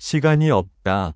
시간이 없다.